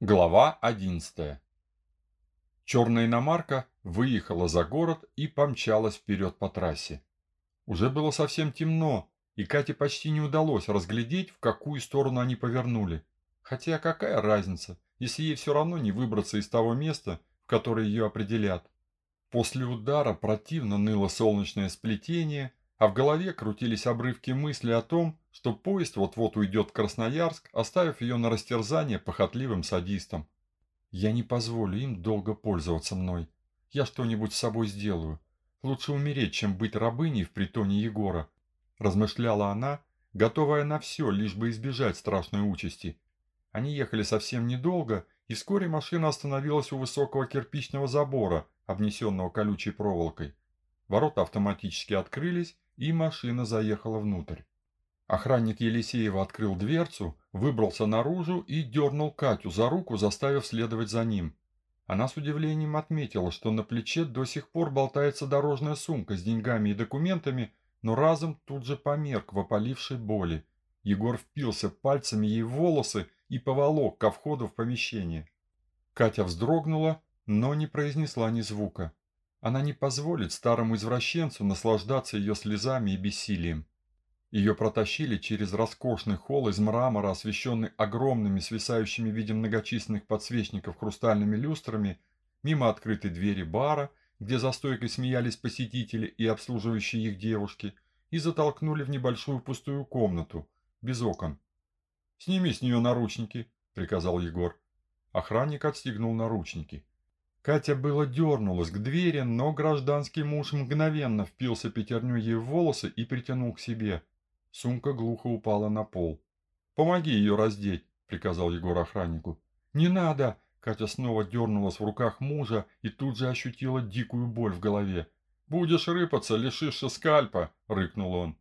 Глава 11 Черная иномарка выехала за город и помчалась вперед по трассе. Уже было совсем темно, и Кате почти не удалось разглядеть, в какую сторону они повернули. Хотя какая разница, если ей все равно не выбраться из того места, в которое ее определят. После удара противно ныло солнечное сплетение, а в голове крутились обрывки мысли о том, что поезд вот-вот уйдет в Красноярск, оставив ее на растерзание похотливым садистам. «Я не позволю им долго пользоваться мной. Я что-нибудь с собой сделаю. Лучше умереть, чем быть рабыней в притоне Егора», – размышляла она, готовая на все, лишь бы избежать страшной участи. Они ехали совсем недолго, и вскоре машина остановилась у высокого кирпичного забора, обнесенного колючей проволокой. Ворота автоматически открылись, и машина заехала внутрь. Охранник Елисеева открыл дверцу, выбрался наружу и дернул Катю за руку, заставив следовать за ним. Она с удивлением отметила, что на плече до сих пор болтается дорожная сумка с деньгами и документами, но разом тут же померк в опалившей боли. Егор впился пальцами ей в волосы и поволок ко входу в помещение. Катя вздрогнула, но не произнесла ни звука. Она не позволит старому извращенцу наслаждаться ее слезами и бессилием. Ее протащили через роскошный холл из мрамора, освещенный огромными, свисающими в виде многочисленных подсвечников хрустальными люстрами, мимо открытой двери бара, где за стойкой смеялись посетители и обслуживающие их девушки, и затолкнули в небольшую пустую комнату, без окон. «Сними с нее наручники», — приказал Егор. Охранник отстегнул наручники. Катя было дернулась к двери, но гражданский муж мгновенно впился пятерню ей в волосы и притянул к себе. Сумка глухо упала на пол. «Помоги ее раздеть», — приказал Егор охраннику. «Не надо!» — Катя снова дернулась в руках мужа и тут же ощутила дикую боль в голове. «Будешь рыпаться, лишишься скальпа!» — рыкнул он.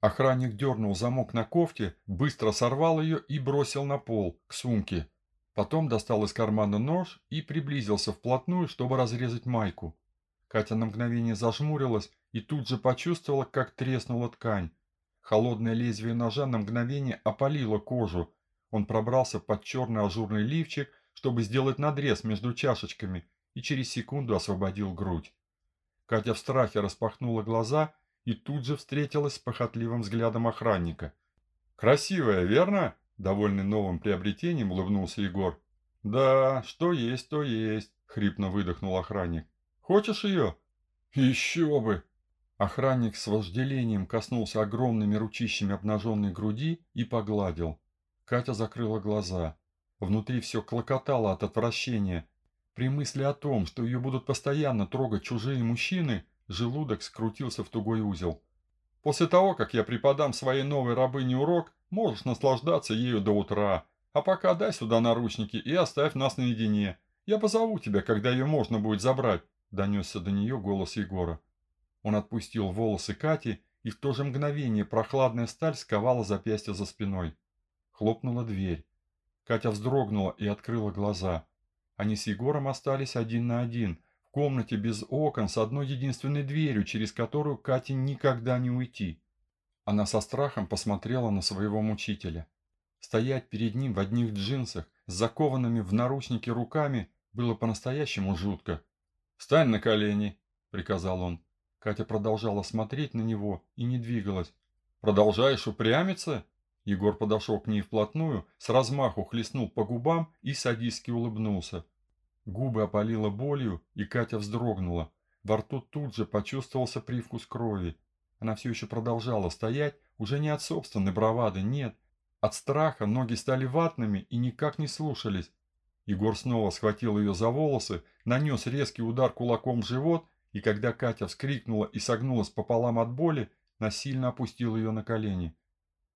Охранник дернул замок на кофте, быстро сорвал ее и бросил на пол, к сумке. Потом достал из кармана нож и приблизился вплотную, чтобы разрезать майку. Катя на мгновение зажмурилась и тут же почувствовала, как треснула ткань. Холодное лезвие ножа на мгновение опалило кожу. Он пробрался под черный ажурный лифчик, чтобы сделать надрез между чашечками, и через секунду освободил грудь. Катя в страхе распахнула глаза и тут же встретилась с похотливым взглядом охранника. «Красивая, верно?» Довольный новым приобретением, улыбнулся Егор. «Да, что есть, то есть», — хрипно выдохнул охранник. «Хочешь ее?» «Еще бы!» Охранник с вожделением коснулся огромными ручищами обнаженной груди и погладил. Катя закрыла глаза. Внутри все клокотало от отвращения. При мысли о том, что ее будут постоянно трогать чужие мужчины, желудок скрутился в тугой узел. «После того, как я преподам своей новой рабыне урок, Можешь наслаждаться ею до утра. А пока дай сюда наручники и оставь нас наедине. Я позову тебя, когда ее можно будет забрать», – донесся до нее голос Егора. Он отпустил волосы Кати, и в то же мгновение прохладная сталь сковала запястье за спиной. Хлопнула дверь. Катя вздрогнула и открыла глаза. Они с Егором остались один на один, в комнате без окон, с одной единственной дверью, через которую Кате никогда не уйти. Она со страхом посмотрела на своего мучителя. Стоять перед ним в одних джинсах, с закованными в наручники руками, было по-настоящему жутко. «Встань на колени!» – приказал он. Катя продолжала смотреть на него и не двигалась. «Продолжаешь упрямиться?» Егор подошел к ней вплотную, с размаху хлестнул по губам и садистски улыбнулся. Губы опалило болью, и Катя вздрогнула. Во рту тут же почувствовался привкус крови. Она все еще продолжала стоять, уже не от собственной бравады, нет. От страха ноги стали ватными и никак не слушались. Егор снова схватил ее за волосы, нанес резкий удар кулаком в живот, и когда Катя вскрикнула и согнулась пополам от боли, насильно опустил ее на колени.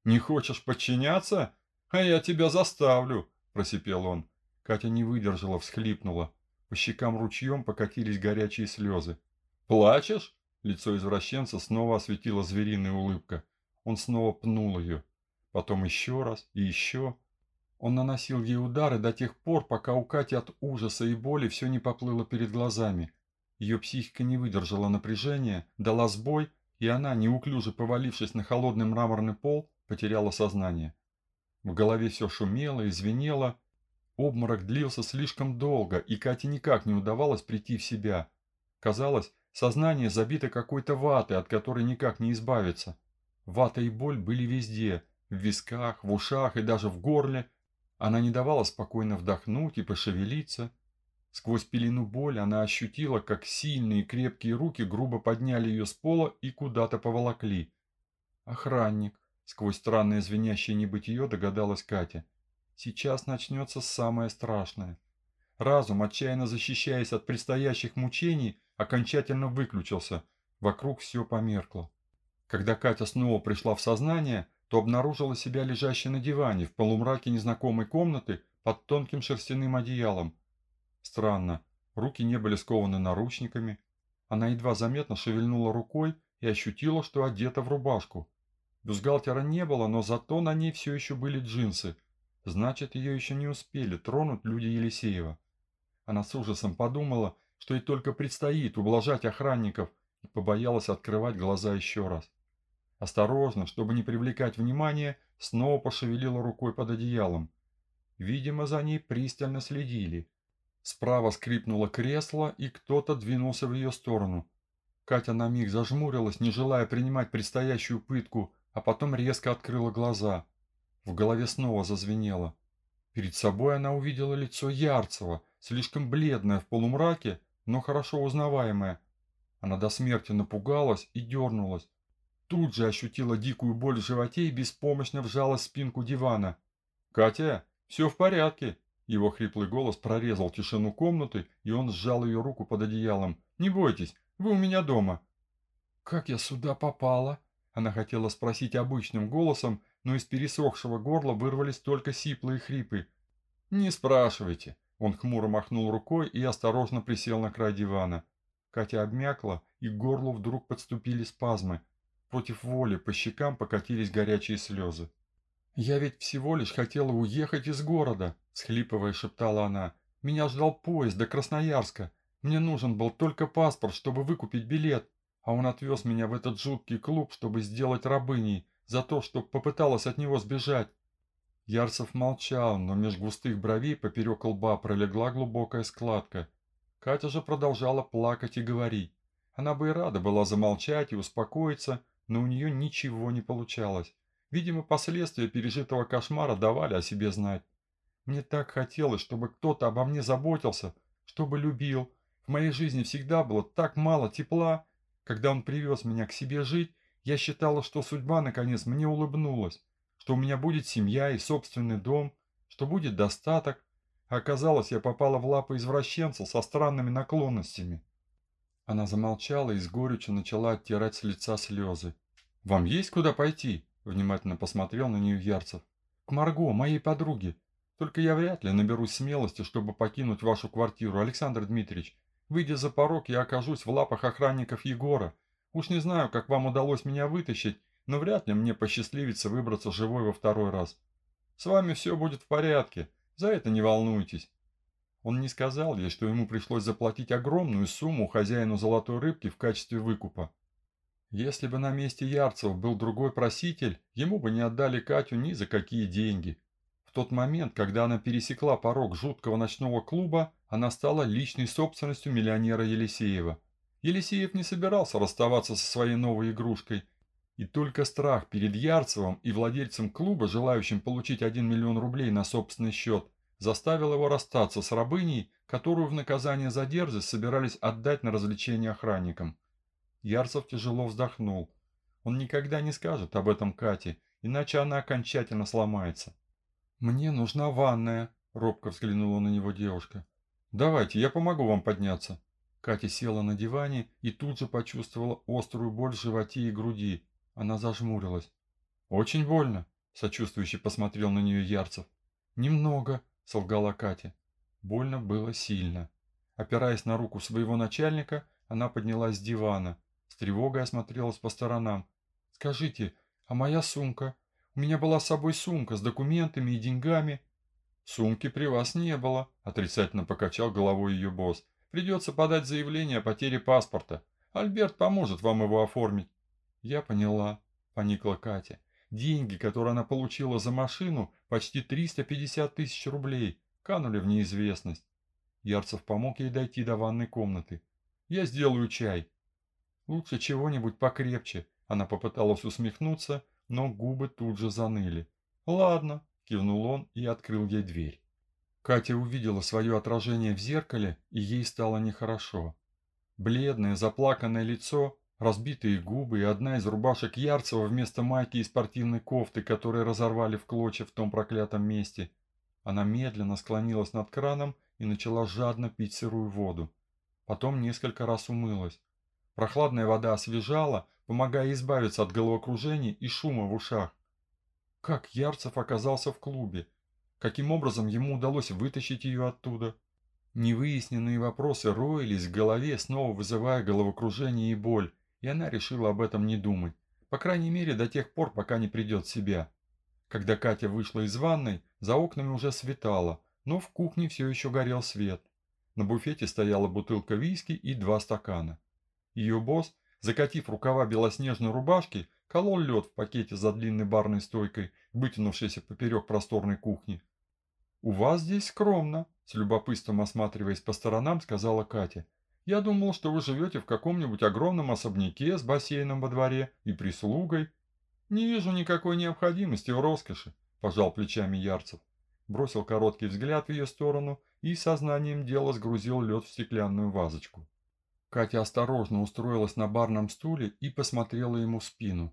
«Не хочешь подчиняться? А я тебя заставлю!» – просипел он. Катя не выдержала, всхлипнула. По щекам ручьем покатились горячие слезы. «Плачешь?» Лицо извращенца снова осветила звериная улыбка. Он снова пнул ее. Потом еще раз и еще. Он наносил ей удары до тех пор, пока у Кати от ужаса и боли все не поплыло перед глазами. Ее психика не выдержала напряжения, дала сбой, и она, неуклюже повалившись на холодный мраморный пол, потеряла сознание. В голове все шумело и звенело. Обморок длился слишком долго, и Кате никак не удавалось прийти в себя. Казалось, сознание забито какой-то ватой, от которой никак не избавиться. Вата и боль были везде, в висках, в ушах и даже в горле. Она не давала спокойно вдохнуть и пошевелиться. Сквозь пелену боли она ощутила, как сильные крепкие руки грубо подняли ее с пола и куда-то поволокли. «Охранник», — сквозь странное звенящее небытие догадалась Катя. «Сейчас начнется самое страшное». Разум, отчаянно защищаясь от предстоящих мучений, окончательно выключился. Вокруг все померкло. Когда Катя снова пришла в сознание, то обнаружила себя лежащей на диване в полумраке незнакомой комнаты под тонким шерстяным одеялом. Странно, руки не были скованы наручниками. Она едва заметно шевельнула рукой и ощутила, что одета в рубашку. Бюстгальтера не было, но зато на ней все еще были джинсы. Значит, ее еще не успели тронуть люди Елисеева. Она с ужасом подумала, что ей только предстоит ублажать охранников, и побоялась открывать глаза еще раз. Осторожно, чтобы не привлекать внимания, снова пошевелила рукой под одеялом. Видимо, за ней пристально следили. Справа скрипнуло кресло, и кто-то двинулся в ее сторону. Катя на миг зажмурилась, не желая принимать предстоящую пытку, а потом резко открыла глаза. В голове снова зазвенело. Перед собой она увидела лицо Ярцева, слишком бледное в полумраке, но хорошо узнаваемое. Она до смерти напугалась и дернулась. Тут же ощутила дикую боль в животе и беспомощно вжала спинку дивана. «Катя, все в порядке!» Его хриплый голос прорезал тишину комнаты, и он сжал ее руку под одеялом. «Не бойтесь, вы у меня дома». «Как я сюда попала?» Она хотела спросить обычным голосом, но из пересохшего горла вырвались только сиплые хрипы. «Не спрашивайте». Он хмуро махнул рукой и осторожно присел на край дивана. Катя обмякла, и к горлу вдруг подступили спазмы. Против воли по щекам покатились горячие слезы. «Я ведь всего лишь хотела уехать из города», – схлипывая шептала она. «Меня ждал поезд до Красноярска. Мне нужен был только паспорт, чтобы выкупить билет. А он отвез меня в этот жуткий клуб, чтобы сделать рабыней, за то, что попыталась от него сбежать». Ярцев молчал, но меж густых бровей поперек лба пролегла глубокая складка. Катя же продолжала плакать и говорить. Она бы и рада была замолчать и успокоиться, но у нее ничего не получалось. Видимо, последствия пережитого кошмара давали о себе знать. Мне так хотелось, чтобы кто-то обо мне заботился, чтобы любил. В моей жизни всегда было так мало тепла. Когда он привез меня к себе жить, я считала, что судьба наконец мне улыбнулась, что у меня будет семья и собственный дом, что будет достаток. А оказалось, я попала в лапы извращенца со странными наклонностями. Она замолчала и с горечью начала оттирать с лица слезы. «Вам есть куда пойти?» – внимательно посмотрел на нее Ярцев. «К Марго, моей подруге. Только я вряд ли наберусь смелости, чтобы покинуть вашу квартиру, Александр Дмитриевич. Выйдя за порог, я окажусь в лапах охранников Егора. Уж не знаю, как вам удалось меня вытащить, но вряд ли мне посчастливится выбраться живой во второй раз. С вами все будет в порядке, за это не волнуйтесь». Он не сказал ей, что ему пришлось заплатить огромную сумму хозяину золотой рыбки в качестве выкупа. Если бы на месте Ярцев был другой проситель, ему бы не отдали Катю ни за какие деньги. В тот момент, когда она пересекла порог жуткого ночного клуба, она стала личной собственностью миллионера Елисеева. Елисеев не собирался расставаться со своей новой игрушкой. И только страх перед Ярцевым и владельцем клуба, желающим получить 1 миллион рублей на собственный счет, заставил его расстаться с рабыней, которую в наказание за дерзость собирались отдать на развлечение охранникам. Ярцев тяжело вздохнул. Он никогда не скажет об этом Кате, иначе она окончательно сломается. «Мне нужна ванная», – робко взглянула на него девушка. «Давайте, я помогу вам подняться». Катя села на диване и тут же почувствовала острую боль в животе и груди. Она зажмурилась. «Очень больно», – сочувствующе посмотрел на нее Ярцев. «Немного», – солгала Катя. Больно было сильно. Опираясь на руку своего начальника, она поднялась с дивана. С тревогой осмотрелась по сторонам. «Скажите, а моя сумка? У меня была с собой сумка с документами и деньгами». «Сумки при вас не было», – отрицательно покачал головой ее босс. «Придется подать заявление о потере паспорта. Альберт поможет вам его оформить». «Я поняла», – поникла Катя. «Деньги, которые она получила за машину, почти 350 тысяч рублей. канули в неизвестность. Ярцев помог ей дойти до ванной комнаты. «Я сделаю чай». «Лучше чего-нибудь покрепче», – она попыталась усмехнуться, но губы тут же заныли. «Ладно», – кивнул он и открыл ей дверь. Катя увидела свое отражение в зеркале, и ей стало нехорошо. Бледное, заплаканное лицо, разбитые губы и одна из рубашек Ярцева вместо майки и спортивной кофты, которые разорвали в клочья в том проклятом месте. Она медленно склонилась над краном и начала жадно пить сырую воду. Потом несколько раз умылась. Прохладная вода освежала, помогая избавиться от головокружения и шума в ушах. Как Ярцев оказался в клубе? Каким образом ему удалось вытащить ее оттуда? Невыясненные вопросы роились в голове, снова вызывая головокружение и боль, и она решила об этом не думать. По крайней мере, до тех пор, пока не придет в себя. Когда Катя вышла из ванной, за окнами уже светало, но в кухне все еще горел свет. На буфете стояла бутылка виски и два стакана. Ее босс, закатив рукава белоснежной рубашки, колол лед в пакете за длинной барной стойкой, вытянувшейся поперек просторной кухни. «У вас здесь скромно», – с любопытством осматриваясь по сторонам, сказала Катя. «Я думал, что вы живете в каком-нибудь огромном особняке с бассейном во дворе и прислугой». «Не вижу никакой необходимости в роскоши», – пожал плечами Ярцев. Бросил короткий взгляд в ее сторону и сознанием дела сгрузил лед в стеклянную вазочку. Катя осторожно устроилась на барном стуле и посмотрела ему в спину.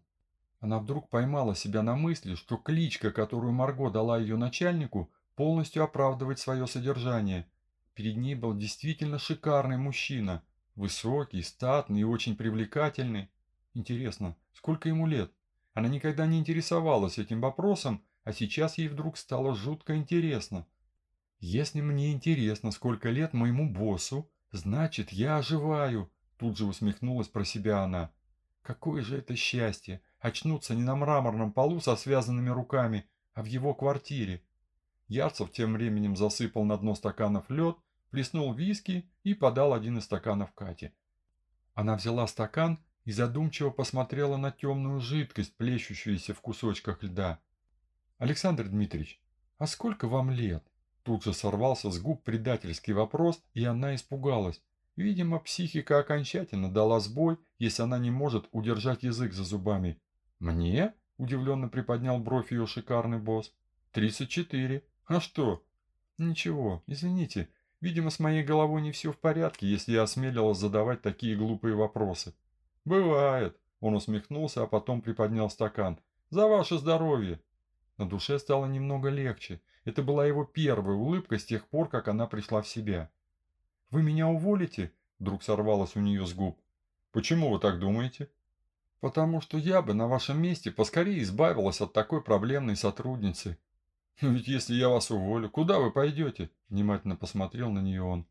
Она вдруг поймала себя на мысли, что кличка, которую Марго дала ее начальнику, полностью оправдывать свое содержание. Перед ней был действительно шикарный мужчина, высокий, статный и очень привлекательный. Интересно, сколько ему лет? Она никогда не интересовалась этим вопросом, а сейчас ей вдруг стало жутко интересно. Если мне интересно, сколько лет моему боссу, значит, я оживаю, тут же усмехнулась про себя она. Какое же это счастье, очнуться не на мраморном полу со связанными руками, а в его квартире. Ярцев тем временем засыпал на дно стаканов лед, плеснул виски и подал один из стаканов Кате. Она взяла стакан и задумчиво посмотрела на темную жидкость, плещущуюся в кусочках льда. «Александр Дмитриевич, а сколько вам лет?» Тут же сорвался с губ предательский вопрос, и она испугалась. Видимо, психика окончательно дала сбой, если она не может удержать язык за зубами. «Мне?» – удивленно приподнял бровь ее шикарный босс. «Тридцать четыре. «А что?» «Ничего, извините. Видимо, с моей головой не все в порядке, если я осмелилась задавать такие глупые вопросы». «Бывает», – он усмехнулся, а потом приподнял стакан. «За ваше здоровье!» На душе стало немного легче. Это была его первая улыбка с тех пор, как она пришла в себя. «Вы меня уволите?» – вдруг сорвалось у нее с губ. «Почему вы так думаете?» «Потому что я бы на вашем месте поскорее избавилась от такой проблемной сотрудницы», «Но ведь если я вас уволю, куда вы пойдете?» Внимательно посмотрел на нее он.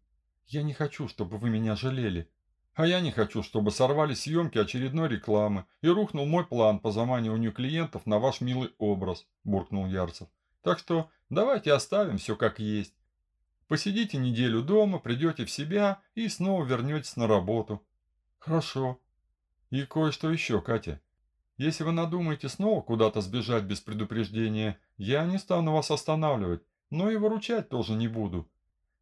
«Я не хочу, чтобы вы меня жалели. А я не хочу, чтобы сорвали съемки очередной рекламы и рухнул мой план по заманиванию клиентов на ваш милый образ», буркнул Ярцев. «Так что давайте оставим все как есть. Посидите неделю дома, придете в себя и снова вернетесь на работу». «Хорошо. И кое-что еще, Катя. Если вы надумаете снова куда-то сбежать без предупреждения, я не стану вас останавливать, но и выручать тоже не буду.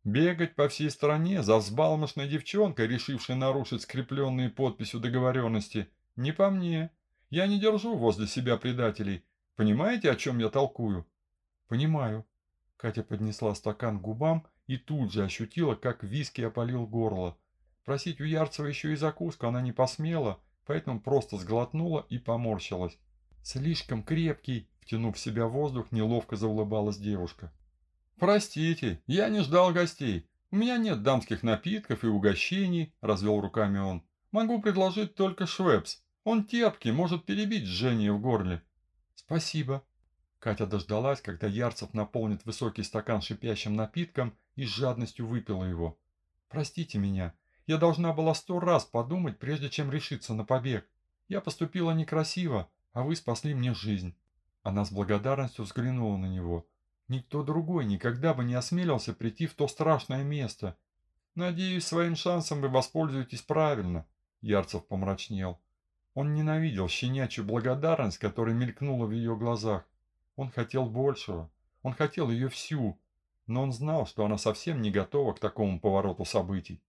Бегать по всей стране за взбалмошной девчонкой, решившей нарушить скрепленные подписью договоренности, не по мне. Я не держу возле себя предателей. Понимаете, о чем я толкую? Понимаю. Катя поднесла стакан к губам и тут же ощутила, как виски опалил горло. Просить у Ярцева еще и закуску она не посмела, поэтому просто сглотнула и поморщилась. «Слишком крепкий!» – втянув в себя воздух, неловко заулыбалась девушка. «Простите, я не ждал гостей. У меня нет дамских напитков и угощений», – развел руками он. «Могу предложить только швепс. Он терпкий, может перебить жжение в горле». «Спасибо». Катя дождалась, когда Ярцев наполнит высокий стакан шипящим напитком и с жадностью выпила его. «Простите меня, я должна была сто раз подумать, прежде чем решиться на побег. Я поступила некрасиво, а вы спасли мне жизнь». Она с благодарностью взглянула на него. Никто другой никогда бы не осмелился прийти в то страшное место. Надеюсь, своим шансом вы воспользуетесь правильно. Ярцев помрачнел. Он ненавидел щенячью благодарность, которая мелькнула в ее глазах. Он хотел большего. Он хотел ее всю. но он знал, что она совсем не готова к такому повороту событий.